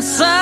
sun.